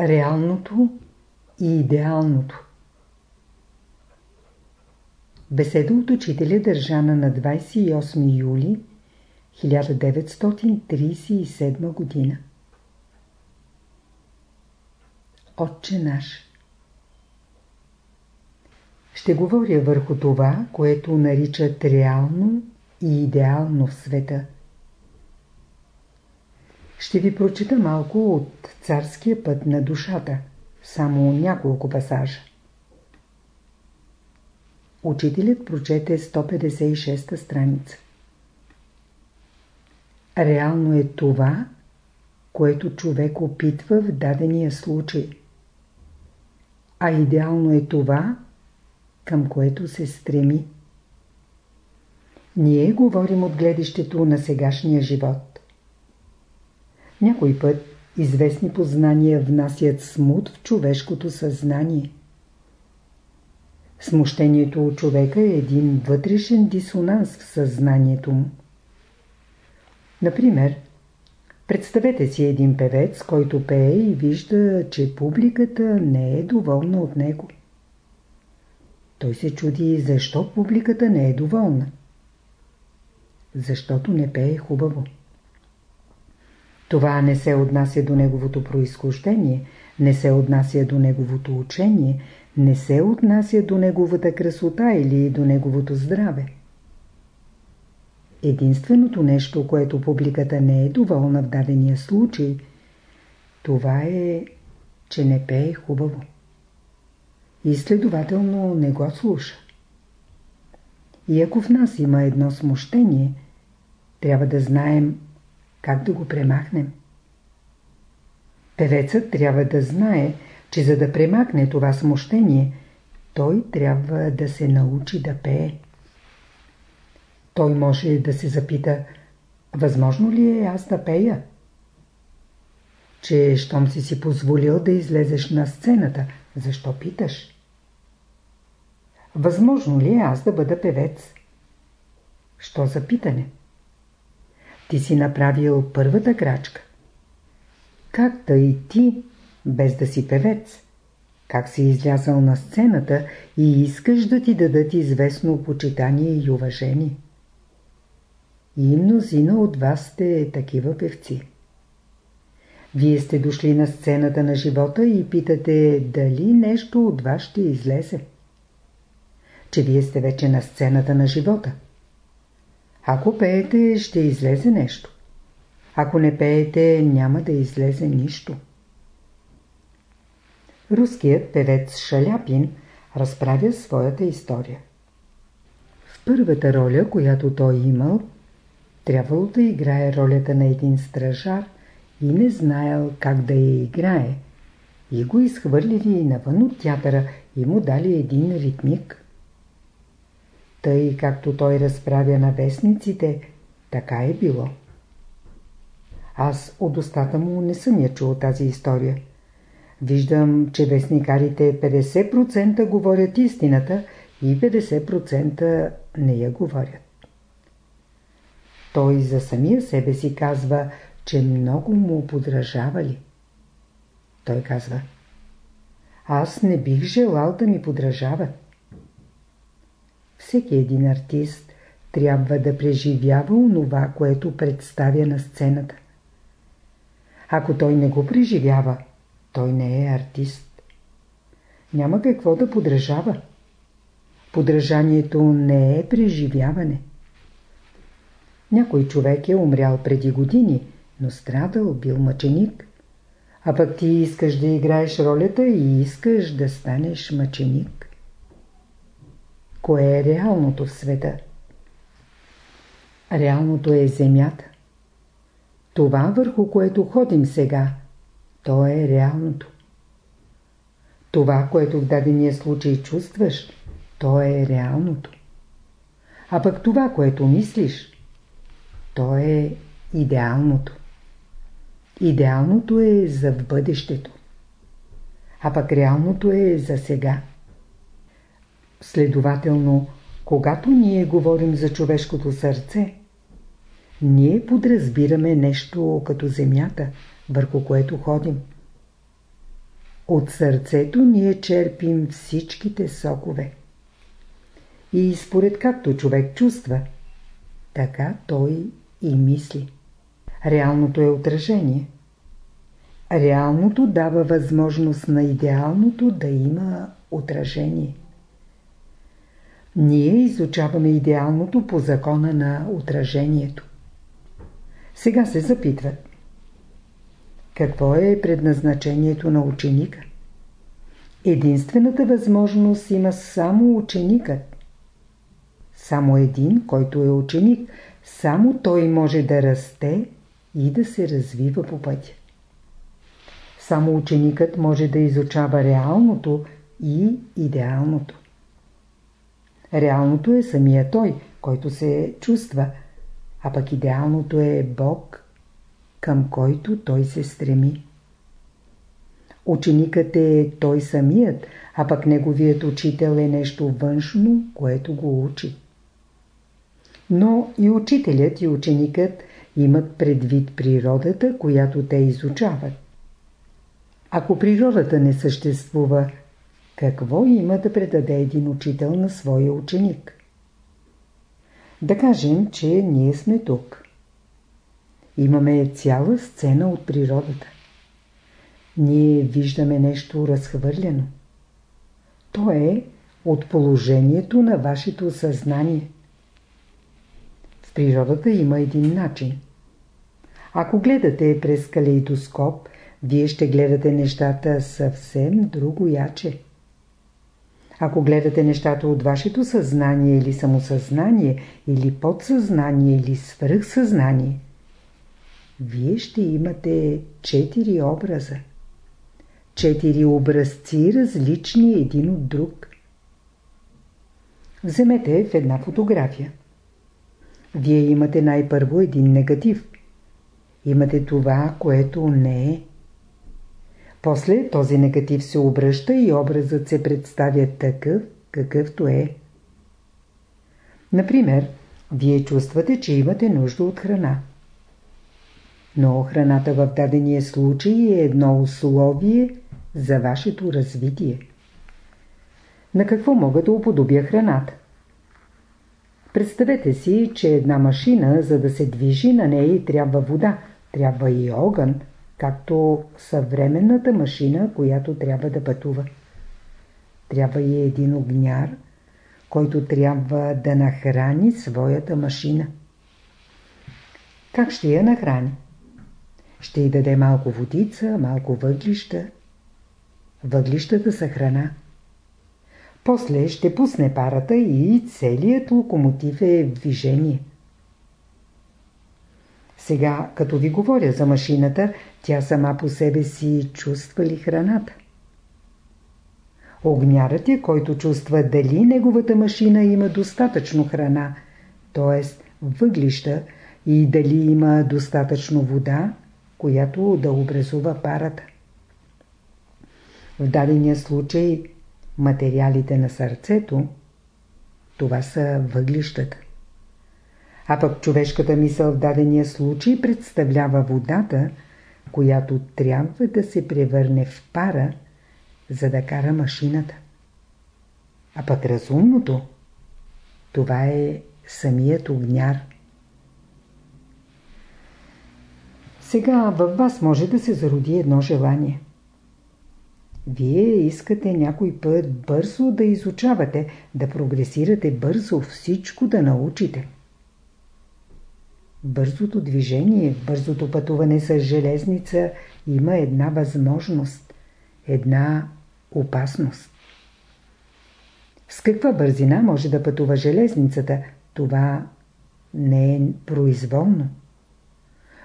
Реалното и идеалното Беседа от учителя държана на 28 юли 1937 година. Отче наш Ще говоря върху това, което наричат реално и идеално в света. Ще ви прочита малко от царския път на душата, само няколко пасажа. Учителят прочете 156 страница. Реално е това, което човек опитва в дадения случай. А идеално е това, към което се стреми. Ние говорим от гледището на сегашния живот. Някой път известни познания внасят смут в човешкото съзнание. Смущението от човека е един вътрешен дисонанс в съзнанието му. Например, представете си един певец, който пее и вижда, че публиката не е доволна от него. Той се чуди защо публиката не е доволна. Защото не пее хубаво. Това не се отнася до неговото происхождение, не се отнася до неговото учение, не се отнася до неговата красота или до неговото здраве. Единственото нещо, което публиката не е доволна в дадения случай, това е, че не пее хубаво. И следователно не го слуша. И ако в нас има едно смущение, трябва да знаем как да го премахнем. Певецът трябва да знае, че за да премахне това смущение, той трябва да се научи да пее. Той може да се запита, възможно ли е аз да пея? Че, щом си си позволил да излезеш на сцената, защо питаш? Възможно ли е аз да бъда певец? Що за питане? Ти си направил първата крачка. Как да и ти без да си певец. Как си излязал на сцената и искаш да ти дадат известно почитание и уважение. И мнозина от вас сте такива певци. Вие сте дошли на сцената на живота и питате дали нещо от вас ще излезе. Че вие сте вече на сцената на живота. Ако пеете, ще излезе нещо. Ако не пеете, няма да излезе нищо. Руският певец Шаляпин разправя своята история. В първата роля, която той имал, трябвало да играе ролята на един стражар и не знаел как да я играе. И го изхвърлили навън от театъра и му дали един ритмик. Тъй както той разправя на вестниците, така е било. Аз от устата му не съм я чул тази история. Виждам, че вестникарите 50% говорят истината и 50% не я говорят. Той за самия себе си казва, че много му подражавали. Той казва, аз не бих желал да ми подражават. Всеки един артист трябва да преживява онова, което представя на сцената. Ако той не го преживява, той не е артист. Няма какво да подражава. Подражанието не е преживяване. Някой човек е умрял преди години, но страдал, бил мъченик. А пък ти искаш да играеш ролята и искаш да станеш мъченик. Кое е реалното в света? Реалното е земята. Това върху което ходим сега, то е реалното. Това, което в дадения случай чувстваш, то е реалното. А пък това, което мислиш, то е идеалното. Идеалното е за бъдещето. А пък реалното е за сега. Следователно, когато ние говорим за човешкото сърце, ние подразбираме нещо като земята – върху което ходим. От сърцето ние черпим всичките сокове. И според както човек чувства, така той и мисли. Реалното е отражение. Реалното дава възможност на идеалното да има отражение. Ние изучаваме идеалното по закона на отражението. Сега се запитват. Какво е предназначението на ученика? Единствената възможност има само ученикът. Само един, който е ученик, само той може да расте и да се развива по пътя. Само ученикът може да изучава реалното и идеалното. Реалното е самия той, който се чувства, а пък идеалното е Бог, към който той се стреми. Ученикът е той самият, а пък неговият учител е нещо външно, което го учи. Но и учителят и ученикът имат предвид природата, която те изучават. Ако природата не съществува, какво има да предаде един учител на своя ученик? Да кажем, че ние сме тук. Имаме цяла сцена от природата. Ние виждаме нещо разхвърлено. То е от положението на вашето съзнание. В природата има един начин. Ако гледате през калейдоскоп, вие ще гледате нещата съвсем друго яче. Ако гледате нещата от вашето съзнание или самосъзнание, или подсъзнание, или свръхсъзнание, вие ще имате четири образа. Четири образци, различни един от друг. Вземете в една фотография. Вие имате най-първо един негатив. Имате това, което не е. После този негатив се обръща и образът се представя такъв, какъвто е. Например, вие чувствате, че имате нужда от храна. Но храната в дадения случай е едно условие за вашето развитие. На какво мога да уподобя храната? Представете си, че една машина, за да се движи на нея трябва вода, трябва и огън, както съвременната машина, която трябва да пътува. Трябва и един огняр, който трябва да нахрани своята машина. Как ще я нахрани? Ще й даде малко водица, малко въглища. Въглищата са храна. После ще пусне парата и целият локомотив е в движение. Сега, като ви говоря за машината, тя сама по себе си чувства ли храната? Огнярът е, който чувства дали неговата машина има достатъчно храна, т.е. въглища, и дали има достатъчно вода, която да образува парата. В дадения случай материалите на сърцето, това са въглищата. А пък човешката мисъл в дадения случай представлява водата, която трябва да се превърне в пара, за да кара машината. А пък разумното, това е самият огняр. Сега във вас може да се зароди едно желание. Вие искате някой път бързо да изучавате, да прогресирате бързо, всичко да научите. Бързото движение, бързото пътуване с железница има една възможност, една опасност. С каква бързина може да пътува железницата, това не е произволно.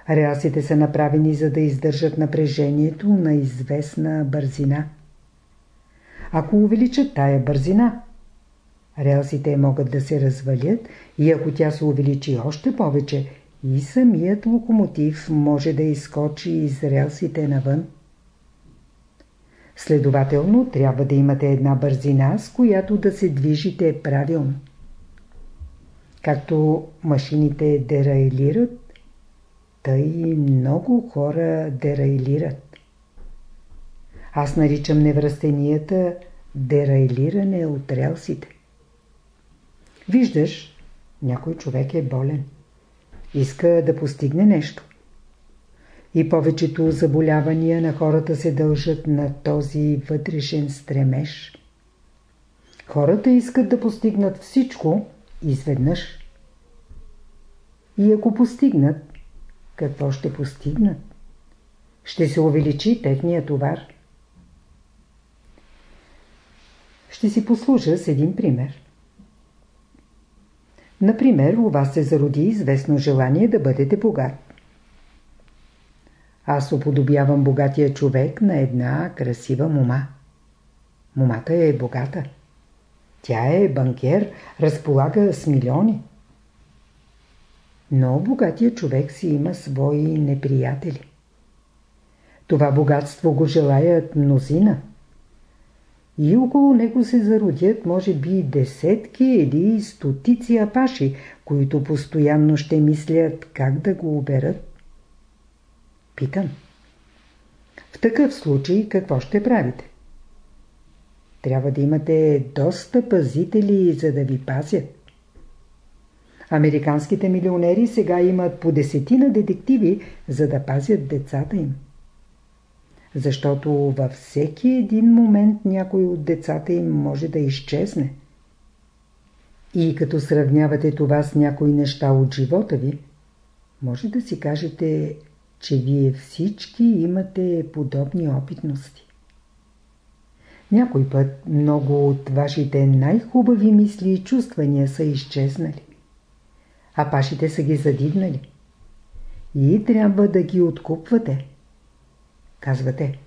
Релсите са направени за да издържат напрежението на известна бързина. Ако увеличат тая бързина, релсите могат да се развалят и ако тя се увеличи още повече, и самият локомотив може да изкочи из релсите навън. Следователно, трябва да имате една бързина, с която да се движите правилно. Както машините дерайлират, тъй много хора дерайлират. Аз наричам невръстенията дерайлиране от релсите. Виждаш, някой човек е болен. Иска да постигне нещо. И повечето заболявания на хората се дължат на този вътрешен стремеж. Хората искат да постигнат всичко изведнъж. И ако постигнат, какво ще постигнат? Ще се увеличи техния товар. Ще си послужа с един пример. Например, у вас се зароди известно желание да бъдете богат. Аз уподобявам богатия човек на една красива мома. Момата е богата. Тя е банкер, разполага с милиони. Но богатия човек си има свои неприятели. Това богатство го желаят мнозина. И около него се зародят, може би, десетки или стотици апаши, които постоянно ще мислят как да го оберат. Питам. В такъв случай какво ще правите? Трябва да имате доста пазители, за да ви пазят. Американските милионери сега имат по десетина детективи, за да пазят децата им. Защото във всеки един момент някой от децата им може да изчезне. И като сравнявате това с някои неща от живота ви, може да си кажете, че вие всички имате подобни опитности. Някой път много от вашите най-хубави мисли и чувствания са изчезнали. А пашите са ги задигнали. И трябва да ги откупвате. Казвате.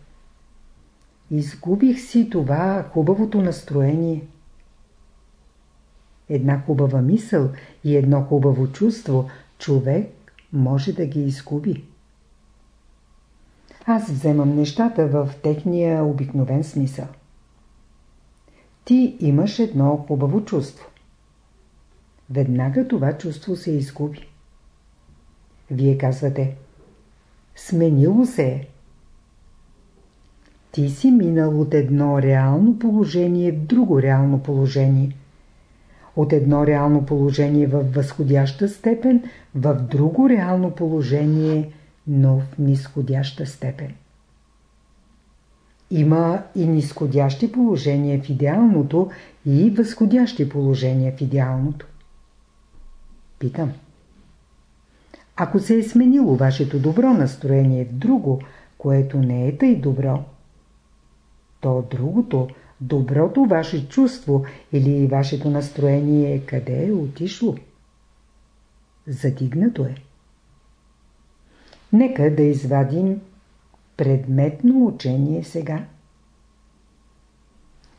Изгубих си това хубавото настроение. Една хубава мисъл и едно хубаво чувство човек може да ги изгуби. Аз вземам нещата в техния обикновен смисъл. Ти имаш едно хубаво чувство. Веднага това чувство се изгуби. Вие казвате Сменило се е. Ти си минал от едно реално положение в друго реално положение. От едно реално положение в възходяща степен в друго реално положение, но в нисходяща степен. Има и нисходящи положения в идеалното и възходящи положения в идеалното. Питам. Ако се е сменило вашето добро настроение в друго, което не е тъй добро, то другото, доброто ваше чувство или вашето настроение къде е отишло? Задигнато е. Нека да извадим предметно учение сега.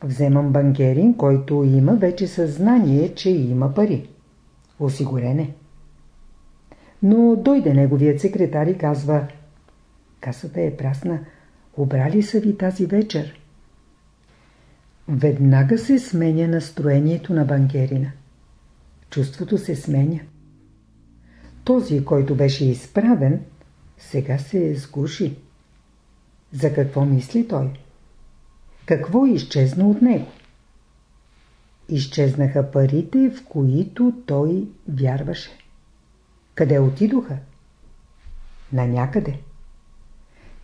Вземам банкерин, който има вече съзнание, че има пари. Осигурене. Но дойде неговият секретар и казва Касата е прасна. Обрали са ви тази вечер. Веднага се сменя настроението на банкерина. Чувството се сменя. Този, който беше изправен, сега се сгуши. За какво мисли той? Какво изчезна от него? Изчезнаха парите, в които той вярваше. Къде отидоха? На някъде.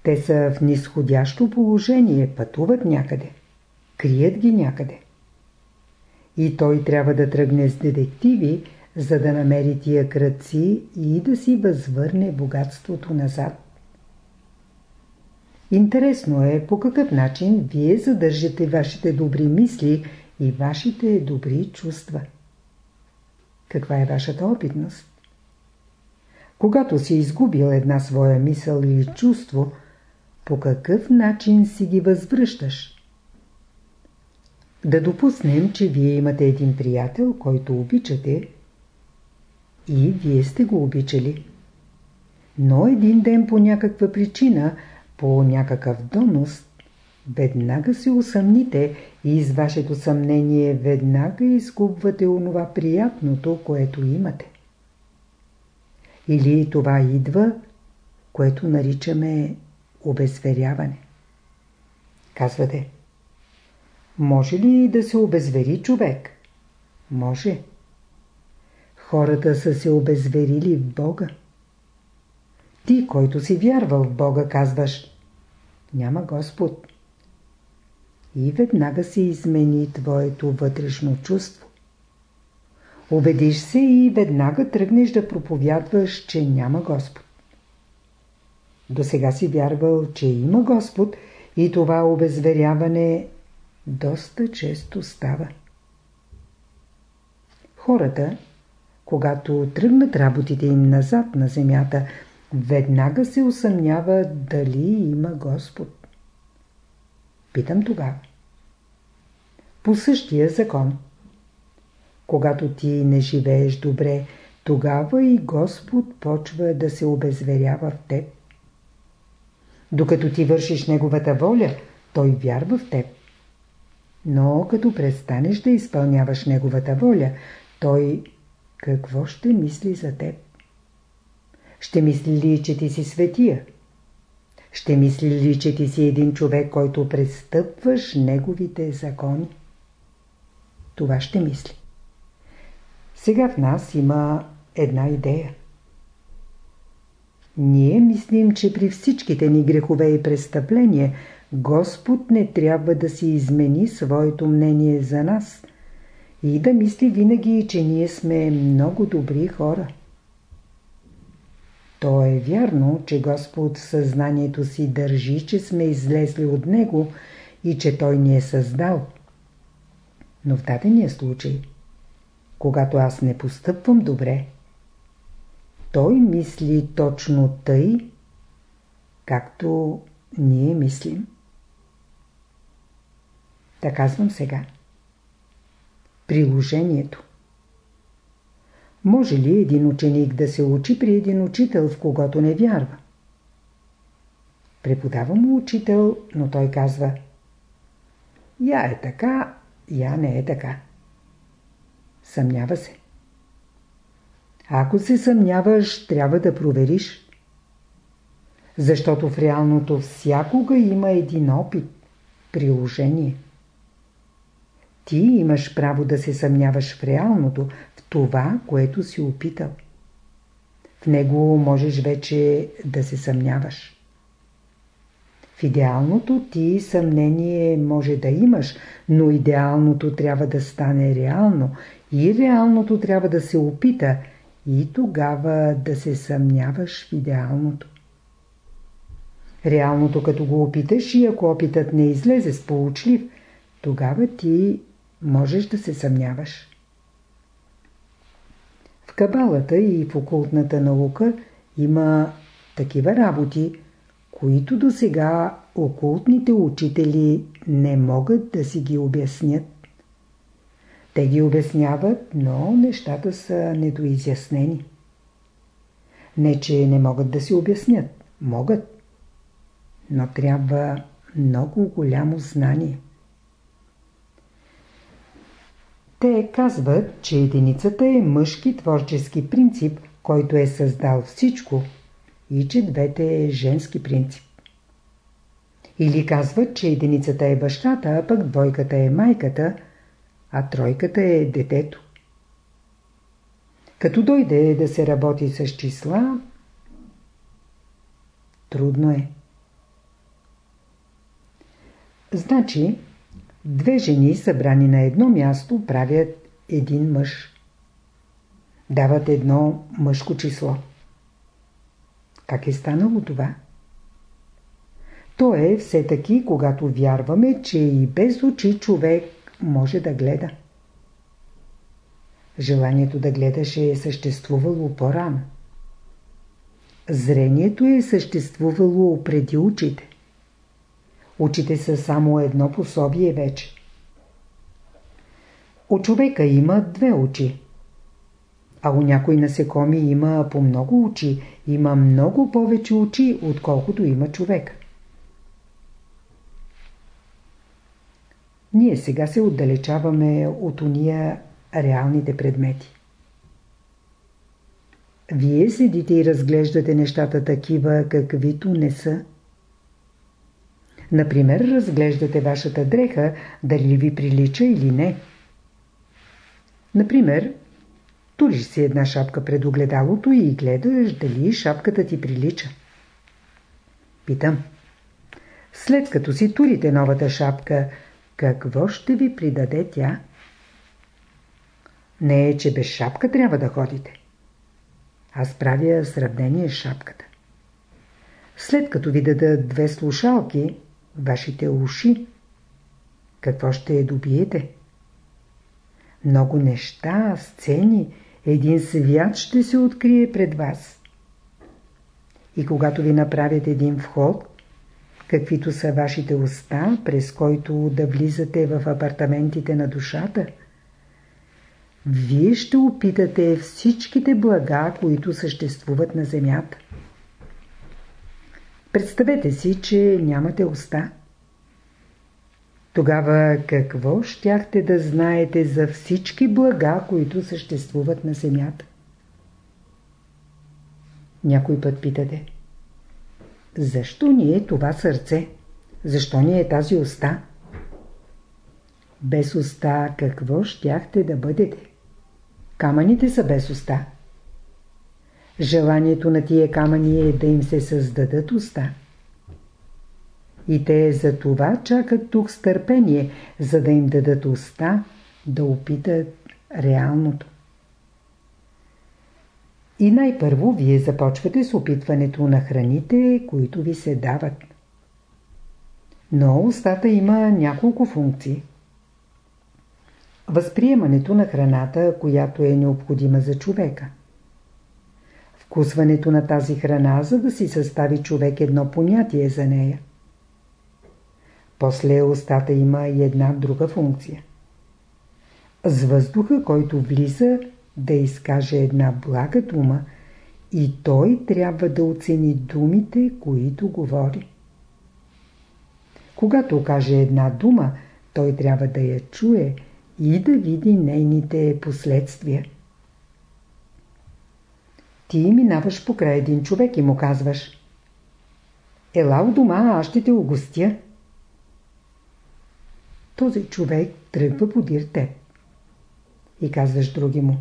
Те са в нисходящо положение, пътуват някъде. Крият ги някъде. И той трябва да тръгне с детективи, за да намери тия кръци и да си възвърне богатството назад. Интересно е по какъв начин вие задържате вашите добри мисли и вашите добри чувства. Каква е вашата опитност? Когато си изгубил една своя мисъл или чувство, по какъв начин си ги възвръщаш? Да допуснем, че вие имате един приятел, който обичате и вие сте го обичали. Но един ден по някаква причина, по някакъв донос, веднага се усъмните и из вашето съмнение веднага изгубвате онова приятното, което имате. Или това идва, което наричаме обезверяване. Казвате. Може ли да се обезвери човек? Може. Хората са се обезверили в Бога. Ти, който си вярвал в Бога, казваш Няма Господ. И веднага се измени твоето вътрешно чувство. Убедиш се и веднага тръгнеш да проповядваш, че няма Господ. До сега си вярвал, че има Господ и това обезверяване доста често става. Хората, когато тръгнат работите им назад на земята, веднага се усъмняват дали има Господ. Питам тогава. По същия закон. Когато ти не живееш добре, тогава и Господ почва да се обезверява в теб. Докато ти вършиш Неговата воля, Той вярва в теб. Но като престанеш да изпълняваш Неговата воля, Той какво ще мисли за теб? Ще мисли ли, че ти си светия? Ще мисли ли, че ти си един човек, който престъпваш неговите закони? Това ще мисли. Сега в нас има една идея. Ние мислим, че при всичките ни грехове и престъпления Господ не трябва да си измени своето мнение за нас и да мисли винаги, че ние сме много добри хора. То е вярно, че Господ в съзнанието си държи, че сме излезли от Него и че Той ни е създал. Но в дадения случай, когато аз не постъпвам добре, Той мисли точно тъй, както ние мислим. Така казвам сега. Приложението може ли един ученик да се учи при един учител, в когото не вярва? Преподава му учител, но той казва Я е така, я не е така. Съмнява се. Ако се съмняваш, трябва да провериш. Защото в реалното всякога има един опит, приложение. Ти имаш право да се съмняваш в реалното, това, което си опитал. В него можеш вече да се съмняваш. В идеалното ти съмнение може да имаш, но идеалното трябва да стане реално и реалното трябва да се опита и тогава да се съмняваш в идеалното. Реалното като го опиташ и ако опитът не излезе сполучлив, тогава ти можеш да се съмняваш кабалата и в окултната наука има такива работи, които до сега окултните учители не могат да си ги обяснят. Те ги обясняват, но нещата са недоизяснени. Не, че не могат да си обяснят. Могат. Но трябва много голямо знание. Те казват, че единицата е мъжки творчески принцип, който е създал всичко и че двете е женски принцип. Или казват, че единицата е бащата, а пък двойката е майката, а тройката е детето. Като дойде да се работи с числа, трудно е. Значи, Две жени, събрани на едно място, правят един мъж. Дават едно мъжко число. Как е станало това? То е все таки, когато вярваме, че и без очи човек може да гледа. Желанието да гледаш е съществувало по-рано. Зрението е съществувало преди очите. Очите са само едно пособие вече. У човека има две очи. А у някои насекоми има по много очи. Има много повече очи, отколкото има човек. Ние сега се отдалечаваме от уния реалните предмети. Вие седите и разглеждате нещата такива, каквито не са. Например, разглеждате вашата дреха, дали ви прилича или не. Например, туриш си една шапка пред огледалото и гледаш дали шапката ти прилича. Питам. След като си турите новата шапка, какво ще ви придаде тя? Не е, че без шапка трябва да ходите. Аз правя сравнение с шапката. След като ви дадат две слушалки, вашите уши, какво ще добиете? Много неща, сцени, един свят ще се открие пред вас. И когато ви направят един вход, каквито са вашите уста, през който да влизате в апартаментите на душата, вие ще опитате всичките блага, които съществуват на земята. Представете си, че нямате уста. Тогава какво щяхте да знаете за всички блага, които съществуват на земята? Някой път питате. Защо ни е това сърце? Защо ни е тази уста? Без уста какво щяхте да бъдете? Камъните са без уста. Желанието на тия камъни е да им се създадат уста. И те за това чакат тук с търпение, за да им дадат уста, да опитат реалното. И най-първо вие започвате с опитването на храните, които ви се дават. Но устата има няколко функции. Възприемането на храната, която е необходима за човека. Вкусването на тази храна, за да си състави човек едно понятие за нея. После устата има и една друга функция. С въздуха, който влиза, да изкаже една блага дума и той трябва да оцени думите, които говори. Когато каже една дума, той трябва да я чуе и да види нейните последствия. Ти минаваш покрай един човек и му казваш Ела у дома, аз ще те угостя. Този човек тръгва подир теб. И казваш други му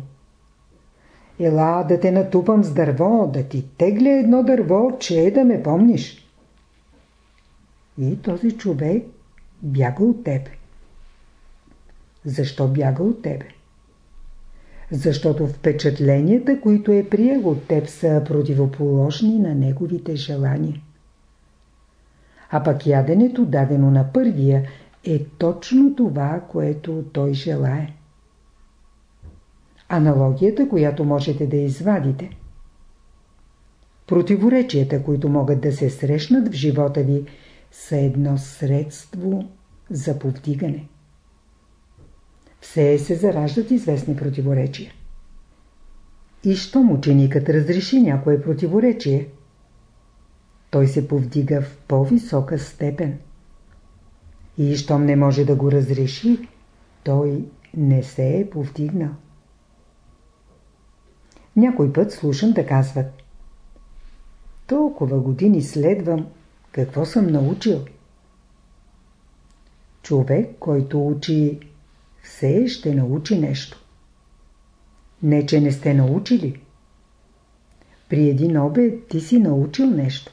Ела да те натупам с дърво, да ти тегля едно дърво, че е да ме помниш. И този човек бяга от тебе. Защо бяга от тебе? Защото впечатленията, които е приел от теб, са противоположни на неговите желания. А пък яденето, дадено на първия, е точно това, което той желае. Аналогията, която можете да извадите. Противоречията, които могат да се срещнат в живота ви, са едно средство за повдигане. Все се зараждат известни противоречия. И щом ученикът разреши някое противоречие, той се повдига в по-висока степен. И щом не може да го разреши, той не се е повдигнал. Някой път слушам да казват Толкова години следвам, какво съм научил? Човек, който учи, все ще научи нещо. Не, че не сте научили. При един обед ти си научил нещо.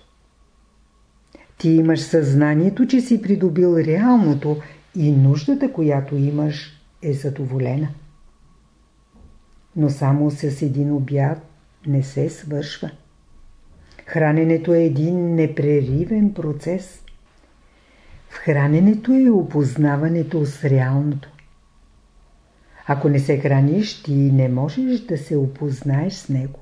Ти имаш съзнанието, че си придобил реалното и нуждата, която имаш, е задоволена но само с един обяд не се свършва. Храненето е един непреривен процес. В храненето е опознаването с реалното. Ако не се храниш, ти не можеш да се опознаеш с него.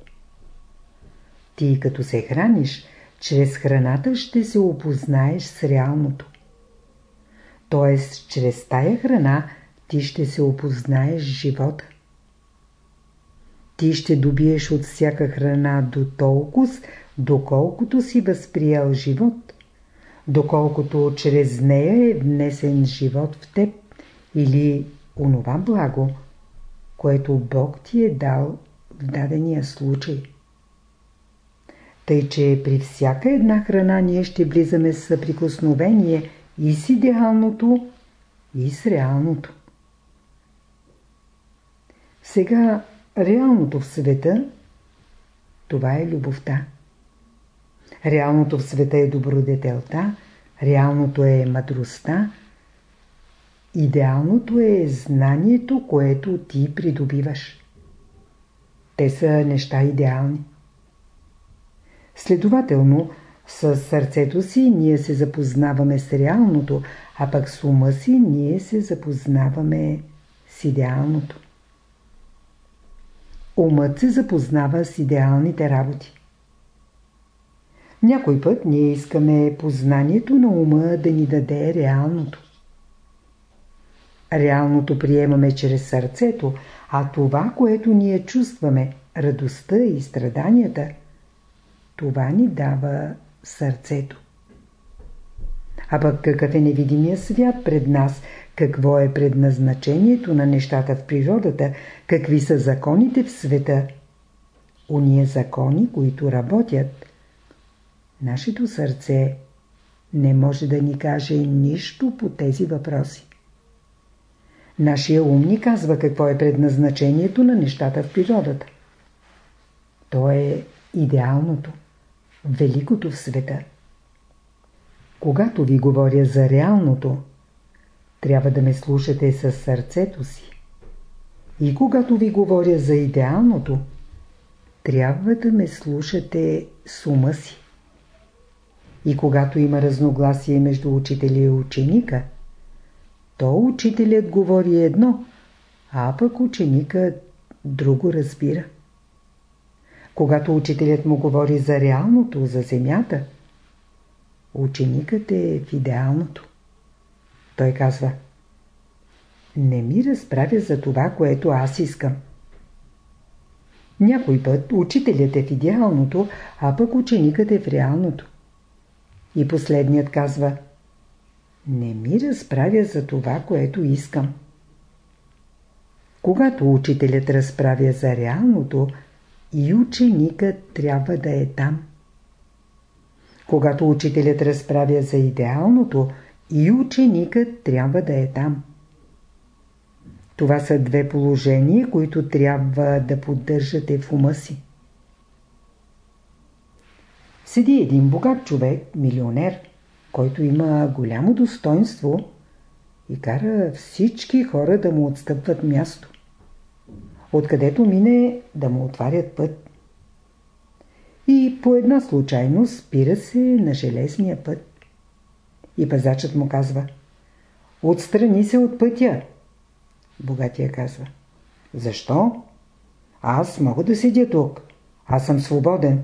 Ти като се храниш, чрез храната ще се опознаеш с реалното. Тоест, чрез тая храна ти ще се опознаеш живота ти ще добиеш от всяка храна до толкова, доколкото си възприял живот, доколкото чрез нея е внесен живот в теб или онова благо, което Бог ти е дал в дадения случай. Тъй, че при всяка една храна ние ще влизаме с съприкосновение и с идеалното, и с реалното. Сега реалното в света това е любовта. Реалното в света е добродетелта, реалното е мъдростта, идеалното е знанието, което ти придобиваш. Те са неща идеални. Следователно, с сърцето си ние се запознаваме с реалното, а пък с ума си ние се запознаваме с идеалното. Умът се запознава с идеалните работи. Някой път ние искаме познанието на ума да ни даде реалното. Реалното приемаме чрез сърцето, а това, което ние чувстваме, радостта и страданията, това ни дава сърцето. А пък какъв е невидимия свят пред нас, какво е предназначението на нещата в природата, какви са законите в света, уния закони, които работят. Нашето сърце не може да ни каже нищо по тези въпроси. Нашия ум ни казва какво е предназначението на нещата в природата. То е идеалното, великото в света. Когато ви говоря за реалното, трябва да ме слушате със сърцето си. И когато ви говоря за идеалното, трябва да ме слушате с ума си. И когато има разногласие между учителя и ученика, то учителят говори едно, а пък ученикът друго разбира. Когато учителят му говори за реалното, за земята, ученикът е в идеалното. Той казва Не ми разправя за това, което аз искам. Някой път учителят е в идеалното, а пък ученикът е в реалното. И последният казва Не ми разправя за това, което искам. Когато учителят разправя за реалното, и ученикът трябва да е там. Когато учителят разправя за идеалното, и ученикът трябва да е там. Това са две положения, които трябва да поддържате в ума си. Седи един богат човек, милионер, който има голямо достоинство и кара всички хора да му отстъпват място. Откъдето мине да му отварят път. И по една случайност спира се на железния път. И пазачът му казва Отстрани се от пътя. Богатия казва Защо? Аз мога да седя тук. Аз съм свободен.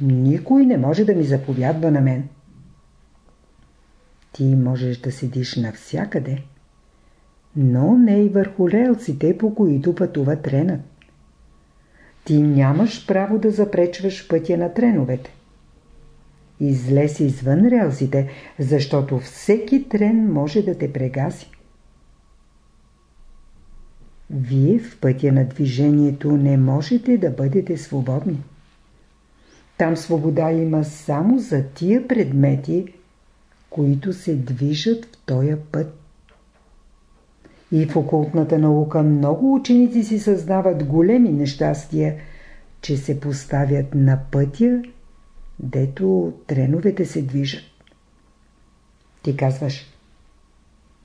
Никой не може да ми заповядва на мен. Ти можеш да седиш навсякъде, но не и върху релците, по които пътува тренът. Ти нямаш право да запречваш пътя на треновете. Излез извън релсите, защото всеки трен може да те прегази. Вие в пътя на движението не можете да бъдете свободни. Там свобода има само за тия предмети, които се движат в този път. И в окултната наука много ученици си създават големи нещастия, че се поставят на пътя дето треновете се движат. Ти казваш,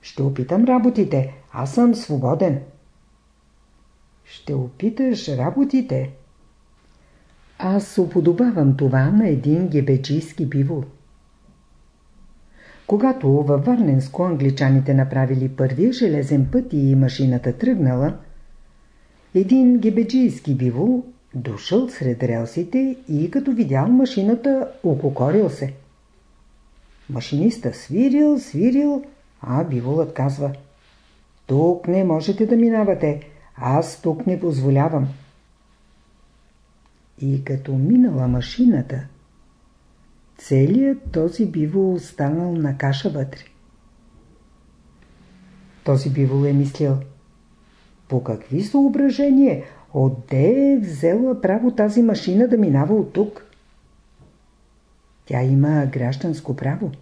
ще опитам работите, аз съм свободен. Ще опиташ работите. Аз уподобавам това на един гебеджийски бивол. Когато във Варненско англичаните направили първия железен път и машината тръгнала, един гебеджийски бивол Дошъл сред релсите и като видял машината, ококорил се. Машиниста свирил, свирил, а биволът казва Тук не можете да минавате, аз тук не позволявам. И като минала машината, целият този бивол останал на каша вътре. Този бивол е мислил по какви съображения Отде е взела право тази машина да минава от тук? Тя има гражданско право.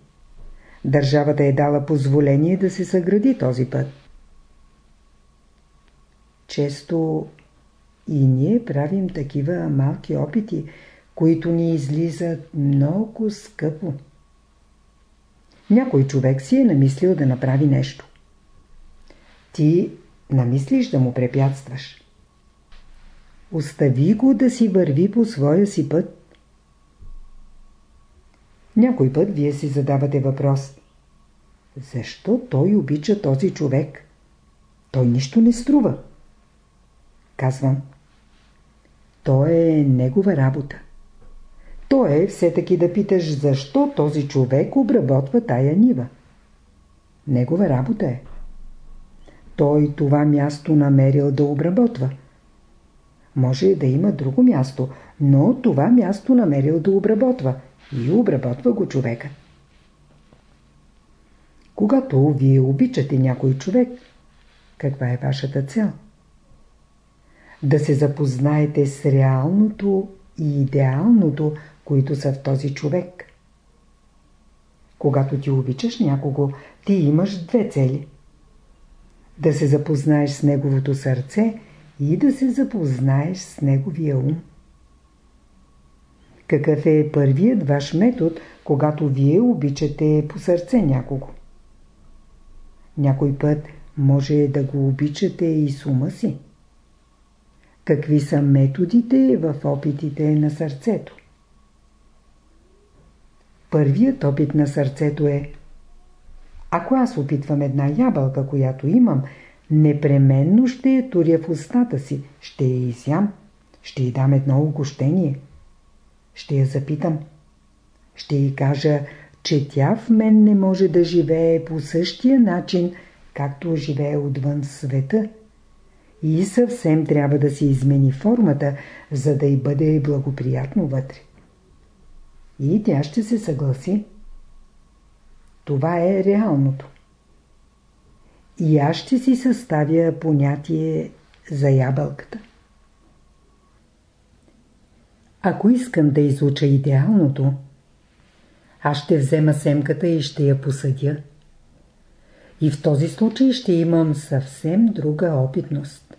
Държавата е дала позволение да се съгради този път. Често и ние правим такива малки опити, които ни излизат много скъпо. Някой човек си е намислил да направи нещо. Ти намислиш да му препятстваш. Остави го да си върви по своя си път. Някой път вие си задавате въпрос. Защо той обича този човек? Той нищо не струва. Казвам. То е негова работа. То е все таки да питаш защо този човек обработва тая нива. Негова работа е. Той това място намерил да обработва. Може да има друго място, но това място намерил да обработва и обработва го човека. Когато вие обичате някой човек, каква е вашата цел? Да се запознаете с реалното и идеалното, които са в този човек. Когато ти обичаш някого, ти имаш две цели. Да се запознаеш с неговото сърце и да се запознаеш с неговия ум. Какъв е първият ваш метод, когато вие обичате по сърце някого? Някой път може да го обичате и с ума си. Какви са методите в опитите на сърцето? Първият опит на сърцето е Ако аз опитвам една ябълка, която имам, непременно ще я туря в устата си, ще я изям, ще й дам едно угощение. Ще я запитам. Ще й кажа, че тя в мен не може да живее по същия начин, както живее отвън в света. И съвсем трябва да си измени формата, за да й бъде благоприятно вътре. И тя ще се съгласи. Това е реалното. И аз ще си съставя понятие за ябълката. Ако искам да изуча идеалното, аз ще взема семката и ще я посъдя. И в този случай ще имам съвсем друга опитност.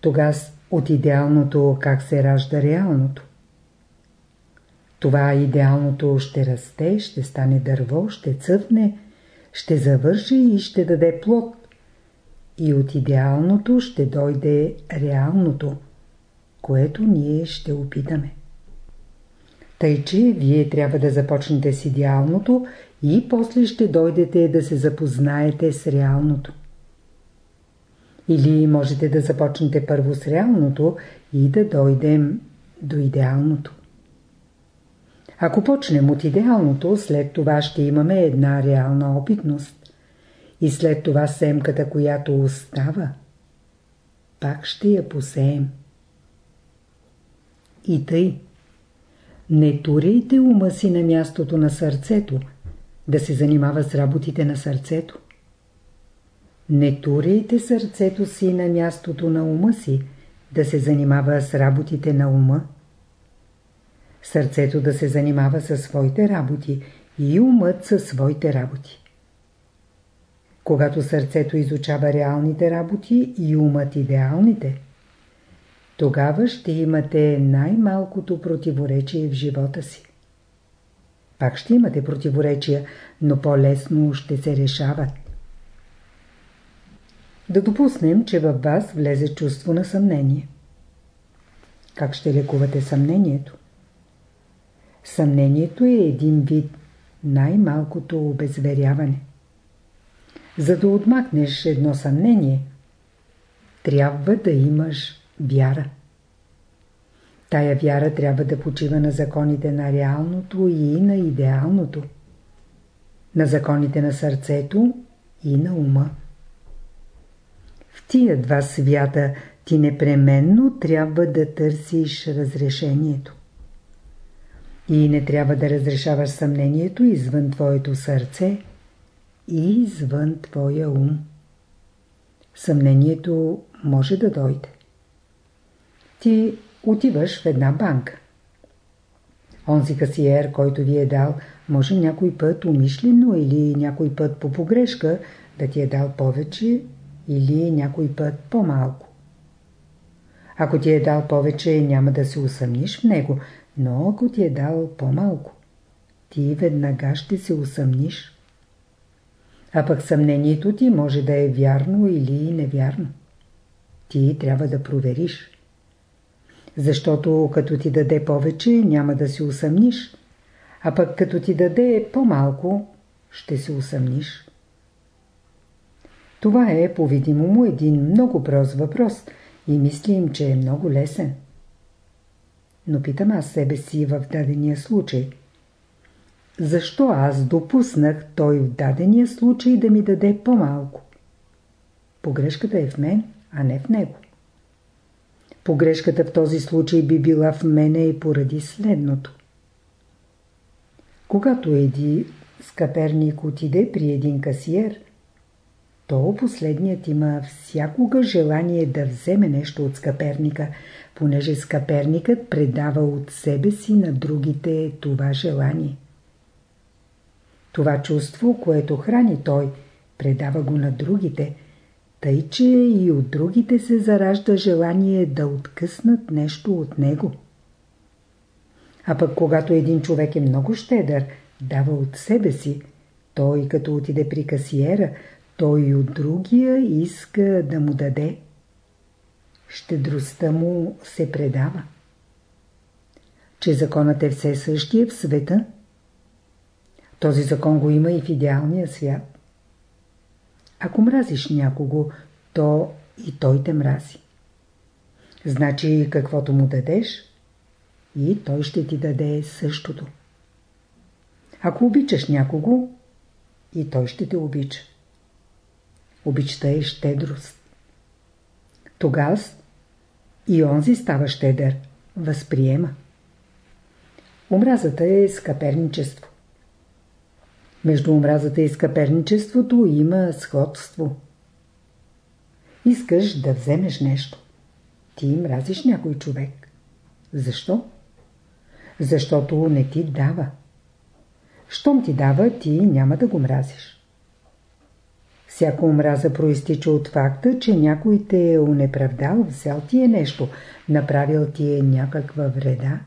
Тогава от идеалното как се ражда реалното. Това идеалното ще расте, ще стане дърво, ще цъфне, ще завърши и ще даде плод. И от идеалното ще дойде реалното, което ние ще опитаме. Тъй, че вие трябва да започнете с идеалното и после ще дойдете да се запознаете с реалното. Или можете да започнете първо с реалното и да дойдем до идеалното. Ако почнем от идеалното, след това ще имаме една реална опитност. И след това семката, която остава, пак ще я посеем. И тъй. Не турейте ума си на мястото на сърцето, да се занимава с работите на сърцето. Не турейте сърцето си на мястото на ума си, да се занимава с работите на ума сърцето да се занимава със своите работи и умът със своите работи. Когато сърцето изучава реалните работи и умът идеалните, тогава ще имате най-малкото противоречие в живота си. Пак ще имате противоречия, но по-лесно ще се решават. Да допуснем, че във вас влезе чувство на съмнение. Как ще лекувате съмнението? Съмнението е един вид най-малкото обезверяване. За да отмахнеш едно съмнение, трябва да имаш вяра. Тая вяра трябва да почива на законите на реалното и на идеалното, на законите на сърцето и на ума. В тия два свята ти непременно трябва да търсиш разрешението. И не трябва да разрешаваш съмнението извън твоето сърце и извън твоя ум. Съмнението може да дойде. Ти отиваш в една банка. Онзи касиер, който ви е дал, може някой път умишлено или някой път по погрешка да ти е дал повече или някой път по-малко. Ако ти е дал повече, няма да се усъмниш в него, но ако ти е дал по-малко, ти веднага ще се усъмниш. А пък съмнението ти може да е вярно или невярно. Ти трябва да провериш. Защото като ти даде повече, няма да се усъмниш, а пък като ти даде по-малко, ще се усъмниш. Това е, по-видимому, един много прост въпрос и мислим, че е много лесен. Но питам аз себе си в дадения случай. Защо аз допуснах той в дадения случай да ми даде по-малко? Погрешката е в мен, а не в него. Погрешката в този случай би била в мене и поради следното. Когато еди скаперник отиде при един касиер, то последният има всякога желание да вземе нещо от скаперника, понеже скаперникът предава от себе си на другите това желание. Това чувство, което храни той, предава го на другите, тъй че и от другите се заражда желание да откъснат нещо от него. А пък когато един човек е много щедър, дава от себе си, той като отиде при касиера, той и от другия иска да му даде. Щедростта му се предава. Че законът е все същия в света. Този закон го има и в идеалния свят. Ако мразиш някого, то и той те мрази. Значи каквото му дадеш, и той ще ти даде същото. Ако обичаш някого, и той ще те обича. Обичта е щедрост. Тогава и онзи става щедър, възприема. Омразата е скъперничество. Между омразата и скъперничеството има сходство. Искаш да вземеш нещо. Ти мразиш някой човек. Защо? Защото не ти дава. Щом ти дава, ти няма да го мразиш. Всяка омраза проистича от факта, че някой те е унеправдал, взел ти е нещо, направил ти е някаква вреда,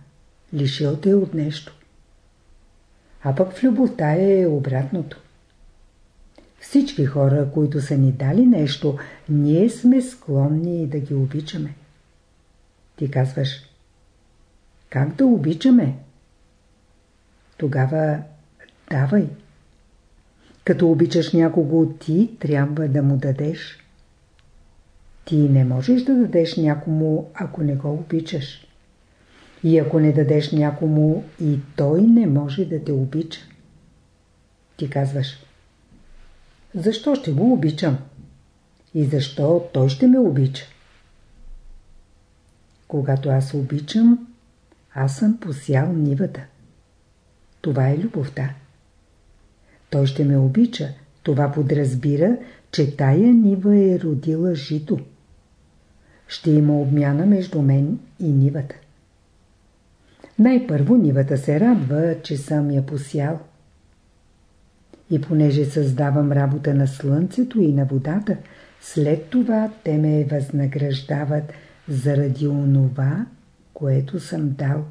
лишил те от нещо. А пък в любовта е обратното. Всички хора, които са ни дали нещо, ние сме склонни да ги обичаме. Ти казваш, как да обичаме? Тогава давай. Като обичаш някого, ти трябва да му дадеш. Ти не можеш да дадеш някому, ако не го обичаш. И ако не дадеш някому, и той не може да те обича. Ти казваш, защо ще го обичам? И защо той ще ме обича? Когато аз обичам, аз съм посял нивата. Това е любовта. Той ще ме обича. Това подразбира, че тая нива е родила жито. Ще има обмяна между мен и нивата. Най-първо нивата се радва, че съм я посял. И понеже създавам работа на слънцето и на водата, след това те ме възнаграждават заради онова, което съм дал.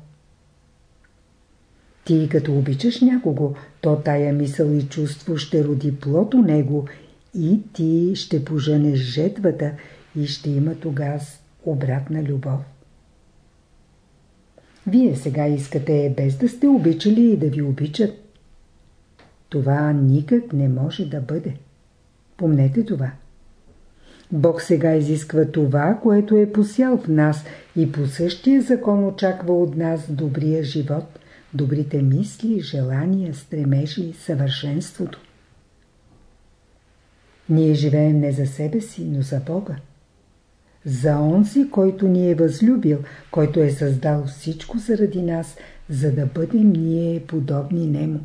Ти като обичаш някого, то тая мисъл и чувство ще роди плод у него и ти ще поженеш жетвата и ще има тогава обратна любов. Вие сега искате без да сте обичали и да ви обичат. Това никак не може да бъде. Помнете това. Бог сега изисква това, което е посял в нас и по същия закон очаква от нас добрия живот, добрите мисли, желания, стремежи, съвършенството. Ние живеем не за себе си, но за Бога. За онзи, който ни е възлюбил, който е създал всичко заради нас, за да бъдем ние подобни Нему.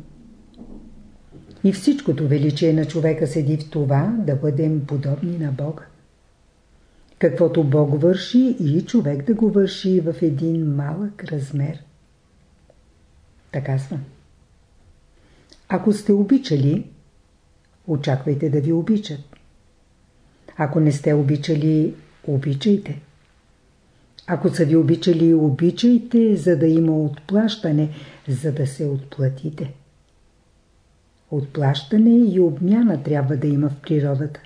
И всичкото величие на човека седи в това да бъдем подобни на Бога. Каквото Бог върши и човек да го върши в един малък размер. Така съм. Ако сте обичали, очаквайте да ви обичат. Ако не сте обичали, обичайте. Ако са ви обичали, обичайте, за да има отплащане, за да се отплатите. Отплащане и обмяна трябва да има в природата.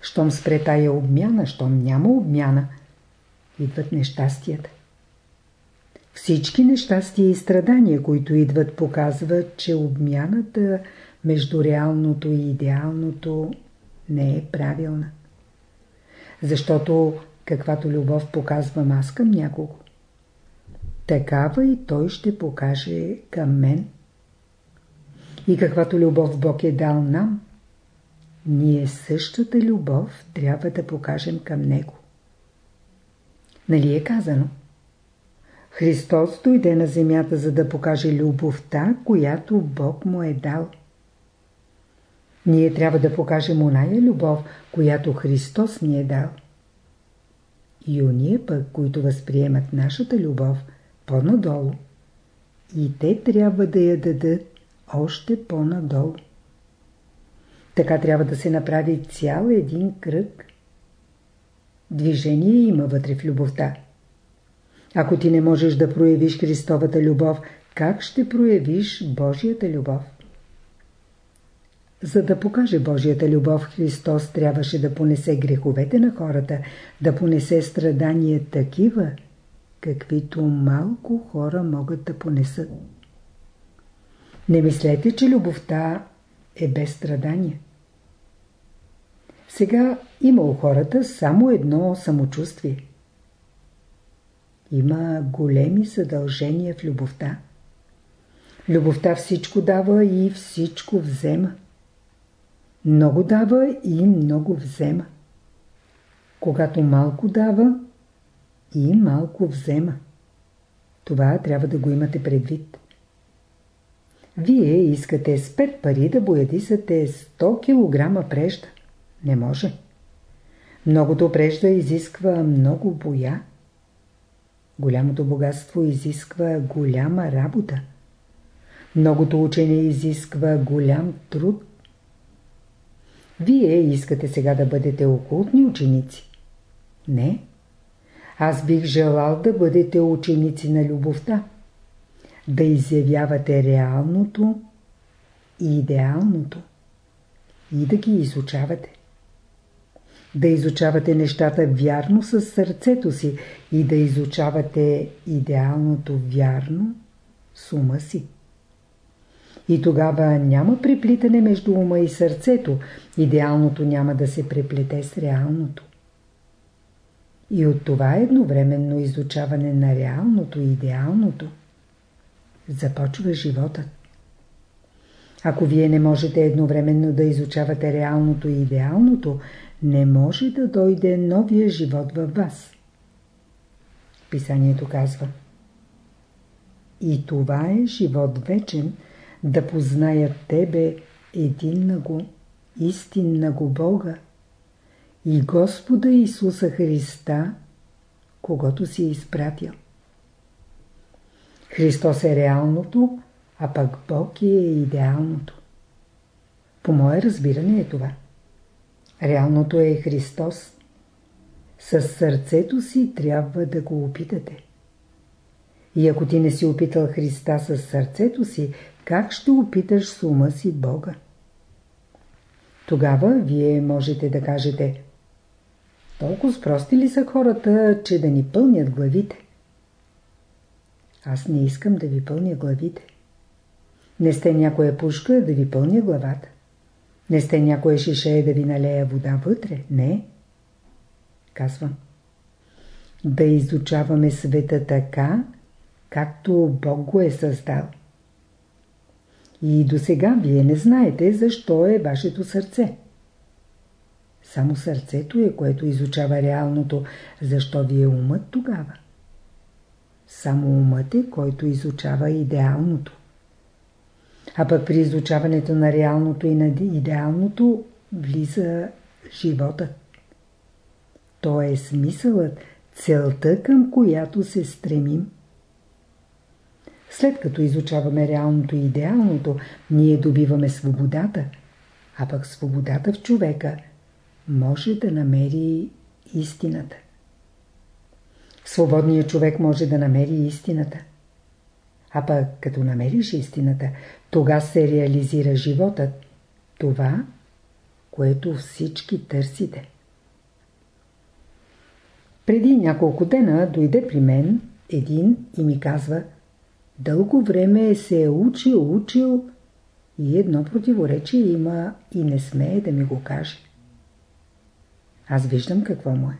Щом спре тая обмяна, щом няма обмяна, идват нещастията. Всички нещастия и страдания, които идват, показват, че обмяната между реалното и идеалното не е правилна. Защото каквато любов показвам аз към някого, такава и той ще покаже към мен. И каквато любов Бог е дал нам, ние същата любов трябва да покажем към Него. Нали е казано? Христос дойде на земята, за да покаже любовта, която Бог му е дал. Ние трябва да покажем оная любов, която Христос ни е дал. И уния пък, които възприемат нашата любов по-надолу, и те трябва да я дадат още по-надолу. Така трябва да се направи цял един кръг. Движение има вътре в любовта. Ако ти не можеш да проявиш Христовата любов, как ще проявиш Божията любов? За да покаже Божията любов, Христос трябваше да понесе греховете на хората, да понесе страдания такива, каквито малко хора могат да понесат. Не мислете, че любовта е без страдания. Сега има у хората само едно самочувствие. Има големи задължения в любовта. Любовта всичко дава и всичко взема. Много дава и много взема. Когато малко дава и малко взема. Това трябва да го имате предвид. Вие искате с 5 пари да боядисате 100 кг прежда. Не може. Многото прежда изисква много боя. Голямото богатство изисква голяма работа. Многото учене изисква голям труд. Вие искате сега да бъдете окултни ученици? Не. Аз бих желал да бъдете ученици на любовта. Да изявявате реалното и идеалното. И да ги изучавате да изучавате нещата вярно с сърцето си и да изучавате идеалното вярно с ума си. И тогава няма преплитане между ума и сърцето, идеалното няма да се преплете с реалното. И от това едновременно изучаване на реалното и идеалното започва животът. Ако вие не можете едновременно да изучавате реалното и идеалното, не може да дойде новия живот във вас. Писанието казва И това е живот вечен, да познаят Тебе един го, истинна го Бога и Господа Исуса Христа, когато си е изпратил. Христос е реалното, а пък Бог е идеалното. По мое разбиране е това. Реалното е Христос. С сърцето си трябва да го опитате. И ако ти не си опитал Христа с сърцето си, как ще опиташ с ума си Бога? Тогава вие можете да кажете Толкова спрости ли са хората, че да ни пълнят главите? Аз не искам да ви пълня главите. Не сте някоя пушка да ви пълня главата. Не сте някоя шише да ви налея вода вътре. Не. Казвам. Да изучаваме света така, както Бог го е създал. И до сега вие не знаете защо е вашето сърце. Само сърцето е, което изучава реалното, защо ви е умът тогава. Само умът е, който изучава идеалното. А пък при изучаването на реалното и на идеалното влиза животът. То е смисълът, целта към която се стремим. След като изучаваме реалното и идеалното, ние добиваме свободата, а пък свободата в човека може да намери истината. Свободният човек може да намери истината. А пък като намериш истината, тога се реализира животът. Това, което всички търсите. Преди няколко дена дойде при мен един и ми казва Дълго време се е учил, учил и едно противоречие има и не смее да ми го каже. Аз виждам какво му е.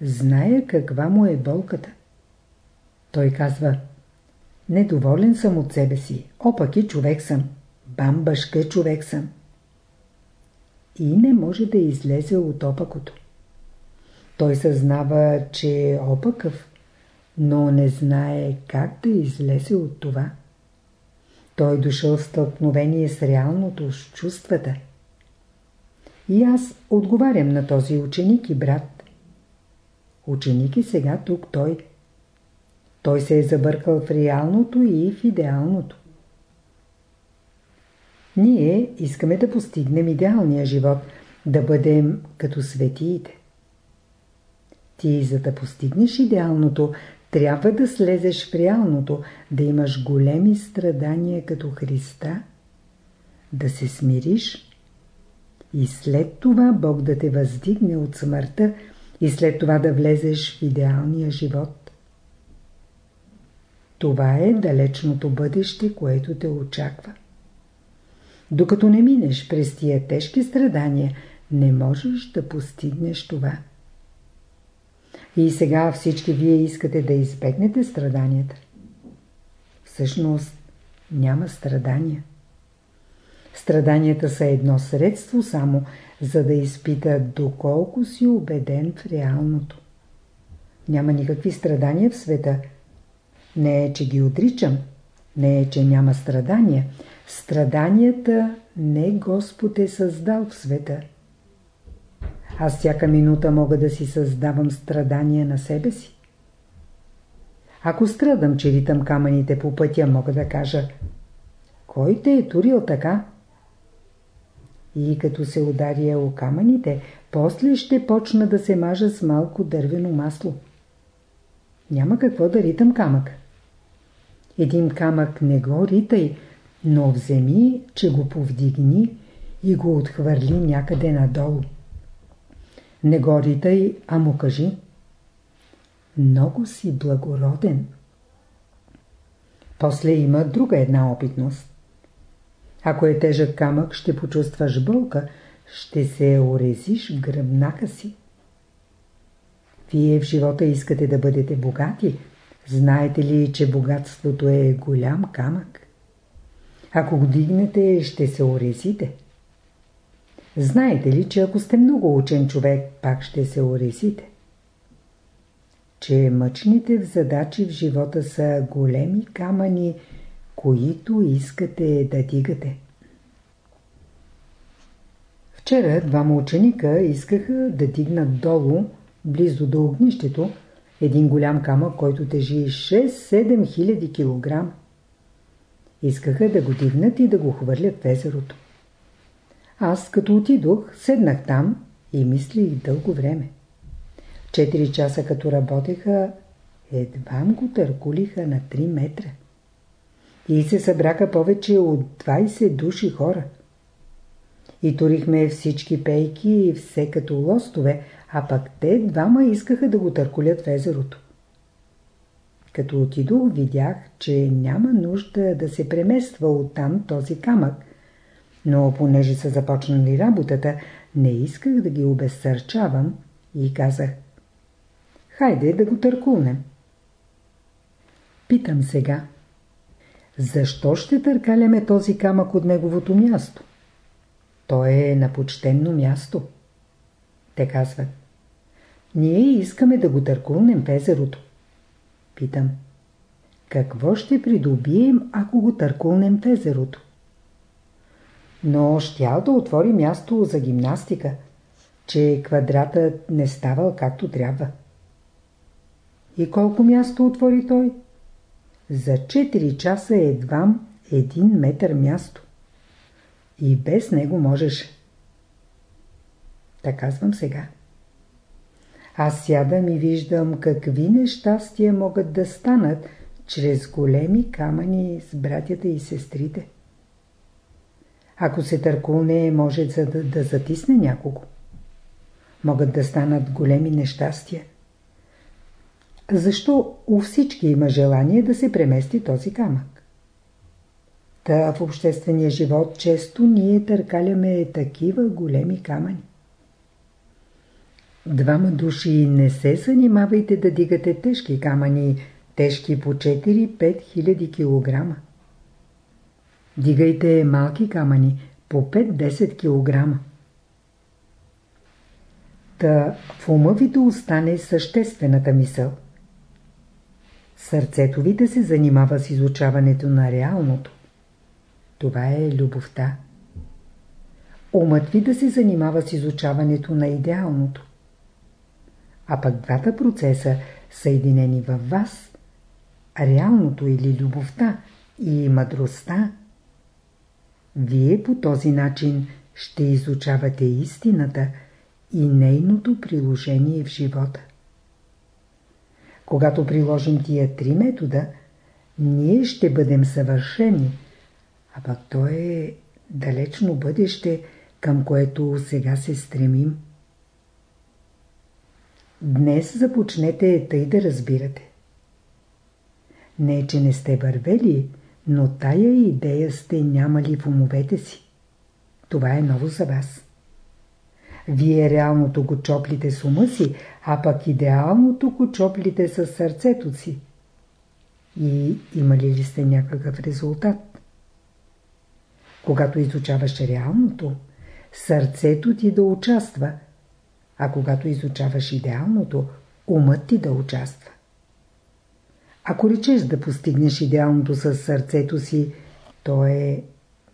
Зная каква му е болката. Той казва Недоволен съм от себе си, опак и човек съм. Бамбашка човек съм. И не може да излезе от опакото. Той съзнава, че е опакъв, но не знае как да излезе от това. Той е дошъл в стълкновение с реалното, с чувствата. И аз отговарям на този ученик и брат. Ученик и сега тук той. Той се е забъркал в реалното и в идеалното. Ние искаме да постигнем идеалния живот, да бъдем като светиите. Ти, за да постигнеш идеалното, трябва да слезеш в реалното, да имаш големи страдания като Христа, да се смириш и след това Бог да те въздигне от смъртта и след това да влезеш в идеалния живот. Това е далечното бъдеще, което те очаква. Докато не минеш през тия тежки страдания, не можеш да постигнеш това. И сега всички вие искате да избегнете страданията. Всъщност няма страдания. Страданията са едно средство само, за да изпита доколко си убеден в реалното. Няма никакви страдания в света. Не е, че ги отричам. Не е, че няма страдания. Страданията не Господ е създал в света. Аз всяка минута мога да си създавам страдания на себе си. Ако страдам, че ритам камъните по пътя, мога да кажа Кой те е турил така? И като се ударя о камъните, после ще почна да се мажа с малко дървено масло. Няма какво да ритам камък. Един камък не го ритай, но вземи, че го повдигни и го отхвърли някъде надолу. Не го ритай, а му кажи. Много си благороден. После има друга една опитност. Ако е тежък камък, ще почувстваш болка, ще се орезиш в гръбнака си. Вие в живота искате да бъдете богати. Знаете ли, че богатството е голям камък? Ако го дигнете, ще се орезите. Знаете ли, че ако сте много учен човек, пак ще се орезите? Че мъчните в задачи в живота са големи камъни, които искате да дигате. Вчера двама ученика искаха да дигнат долу, близо до огнището, един голям камък, който тежи 6-7 хиляди килограм. Искаха да го дигнат и да го хвърлят в езерото. Аз като отидох, седнах там и мислих дълго време. Четири часа като работеха, едва го търкулиха на 3 метра. И се събраха повече от 20 души хора. И турихме всички пейки и все като лостове, а пък те двама искаха да го търкулят в езерото. Като отидох, видях, че няма нужда да се премества оттам този камък, но понеже са започнали работата, не исках да ги обезсърчавам и казах Хайде да го търкулнем. Питам сега. Защо ще търкаляме този камък от неговото място? Той е на почтенно място. Те казват. Ние искаме да го търкулнем в езерото. Питам. Какво ще придобием, ако го търкулнем в езерото? но щял да отвори място за гимнастика, че квадратът не ставал както трябва. И колко място отвори той? за 4 часа едвам един метър място. И без него можеш. Така казвам сега. Аз сядам и виждам какви нещастия могат да станат чрез големи камъни с братята и сестрите. Ако се търкулне, може да, да, затисне някого. Могат да станат големи нещастия. Защо у всички има желание да се премести този камък? Та в обществения живот често ние търкаляме такива големи камъни. Двама души не се занимавайте да дигате тежки камъни, тежки по 4-5 хиляди килограма. Дигайте малки камъни по 5-10 килограма. Та в ума ви да остане съществената мисъл. Сърцето ви да се занимава с изучаването на реалното. Това е любовта. Умът ви да се занимава с изучаването на идеалното. А пък двата процеса, съединени във вас, реалното или любовта и мъдростта, вие по този начин ще изучавате истината и нейното приложение в живота. Когато приложим тия три метода, ние ще бъдем съвършени, а пък то е далечно бъдеще, към което сега се стремим. Днес започнете тъй да разбирате. Не, че не сте вървели, но тая идея сте нямали в умовете си. Това е ново за вас. Вие реалното го чоплите с ума си, а пък идеалното го чоплите с сърцето си. И имали ли сте някакъв резултат? Когато изучаваш реалното, сърцето ти да участва, а когато изучаваш идеалното, умът ти да участва. Ако речеш да постигнеш идеалното с сърцето си, то е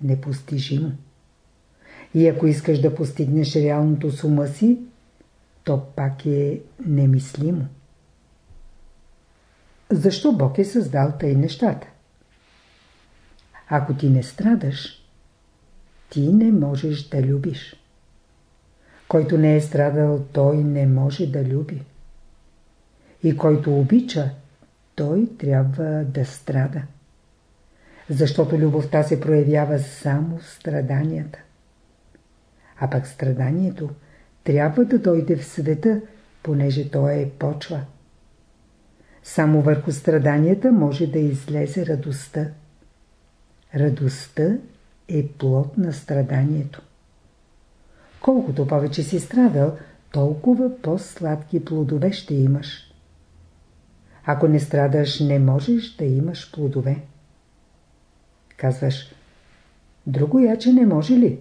непостижимо. И ако искаш да постигнеш реалното с ума си, то пак е немислимо. Защо Бог е създал тъй нещата? Ако ти не страдаш, ти не можеш да любиш. Който не е страдал, той не може да люби. И който обича, той трябва да страда. Защото любовта се проявява само в страданията. А пък страданието трябва да дойде в света, понеже то е почва. Само върху страданията може да излезе радостта. Радостта е плод на страданието. Колкото повече си страдал, толкова по-сладки плодове ще имаш. Ако не страдаш, не можеш да имаш плодове. Казваш, друго яче не може ли?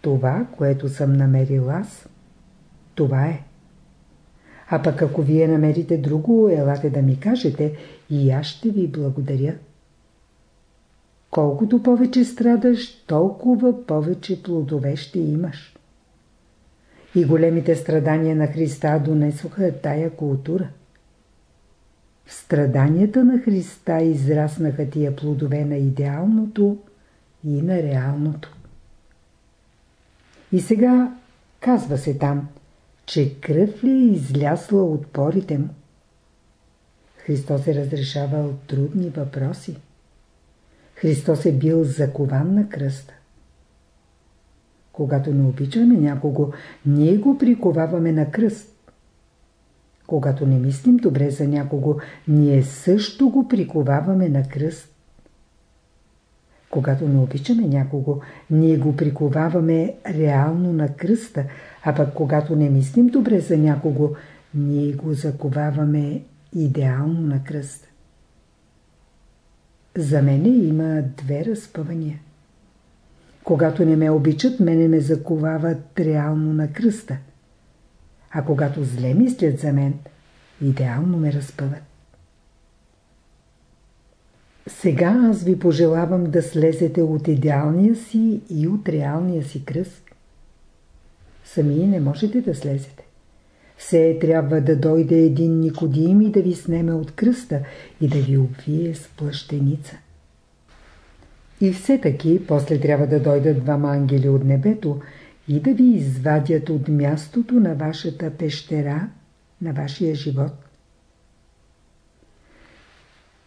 Това, което съм намерил аз, това е. А пък ако вие намерите друго, елате да ми кажете и аз ще ви благодаря. Колкото повече страдаш, толкова повече плодове ще имаш. И големите страдания на Христа донесоха тая култура. В страданията на Христа израснаха тия плодове на идеалното и на реалното. И сега казва се там, че кръв ли е излясла от порите му. Христос е разрешавал трудни въпроси. Христос е бил закован на кръста. Когато не обичаме някого, ние го приковаваме на кръст. Когато не мислим добре за някого, ние също го приковаваме на кръст. Когато не обичаме някого, ние го приковаваме реално на кръста, а пък когато не мислим добре за някого, ние го заковаваме идеално на кръста. За мене има две разпъвания. Когато не ме обичат, мене ме заковават реално на кръста. А когато зле мислят за мен, идеално ме разпъват. Сега аз ви пожелавам да слезете от идеалния си и от реалния си кръст. Сами не можете да слезете. Все трябва да дойде един Никодим и да ви снеме от кръста и да ви обвие с плащеница. И все таки после трябва да дойдат двама ангели от небето и да ви извадят от мястото на вашата пещера, на вашия живот.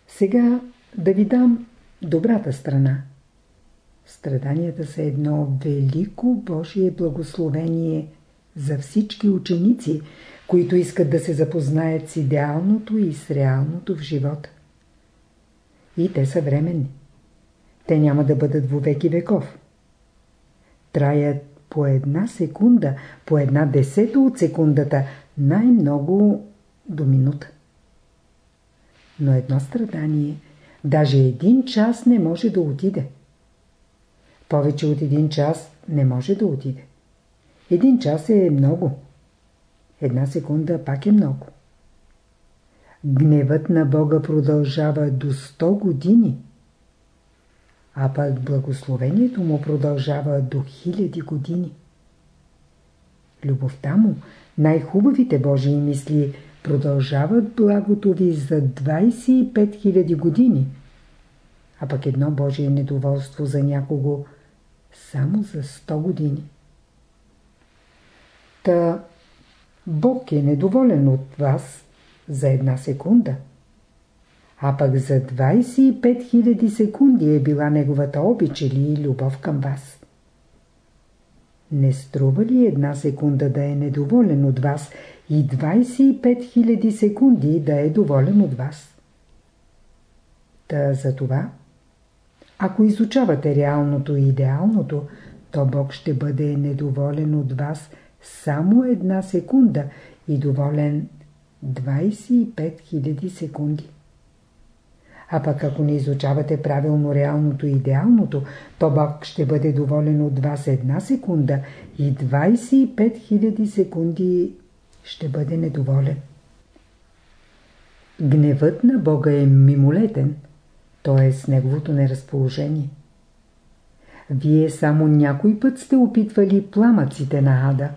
Сега да ви дам добрата страна. Страданията са едно велико Божие благословение за всички ученици, които искат да се запознаят с идеалното и с реалното в живота. И те са временни. Те няма да бъдат вовеки веков. Траят по една секунда, по една десета от секундата, най-много до минута. Но едно страдание, даже един час не може да отиде. Повече от един час не може да отиде. Един час е много. Една секунда пак е много. Гневът на Бога продължава до 100 години, а пък благословението му продължава до хиляди години. Любовта му, най-хубавите Божии мисли продължават благото ви за 25 000 години, а пък едно Божие недоволство за някого само за 100 години. Та Бог е недоволен от вас за една секунда, а пък за 25 000 секунди е била неговата обич или любов към вас. Не струва ли една секунда да е недоволен от вас и 25 000 секунди да е доволен от вас? Та за това ако изучавате реалното и идеалното, то Бог ще бъде недоволен от вас само една секунда и доволен 25 000 секунди. А пък ако не изучавате правилно реалното и идеалното, то Бог ще бъде доволен от вас една секунда и 25 000 секунди ще бъде недоволен. Гневът на Бога е мимолетен – т.е. неговото неразположение. Вие само някой път сте опитвали пламъците на ада.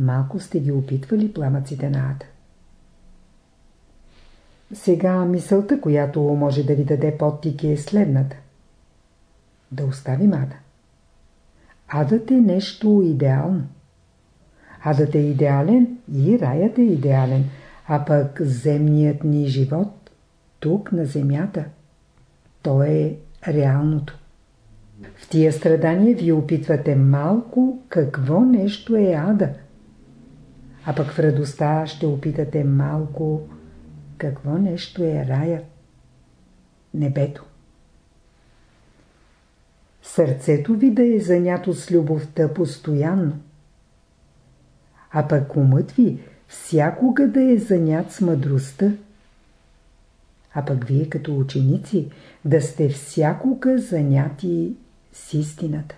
Малко сте ги опитвали пламъците на ада. Сега мисълта, която може да ви даде подтик е следната. Да оставим ада. Адът е нещо идеално. Адът е идеален и раят е идеален, а пък земният ни живот тук на земята. То е реалното. В тия страдания вие опитвате малко какво нещо е ада. А пък в радостта ще опитате малко какво нещо е рая. Небето. Сърцето ви да е занято с любовта постоянно. А пък умът ви всякога да е занят с мъдростта а пък вие като ученици да сте всякога заняти с истината.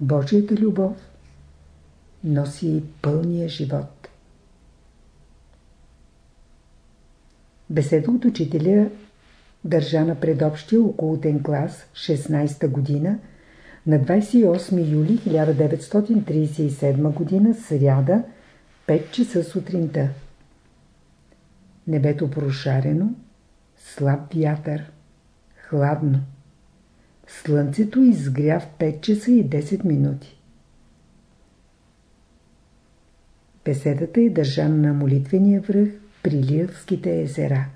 Божията любов носи пълния живот. Беседа от учителя държа на предобщия околотен клас 16-та година на 28 юли 1937 година сряда 5 часа сутринта. Небето прошарено, слаб вятър, хладно. Слънцето изгря в 5 часа и 10 минути. Беседата е държана на молитвения връх при Лилските езера.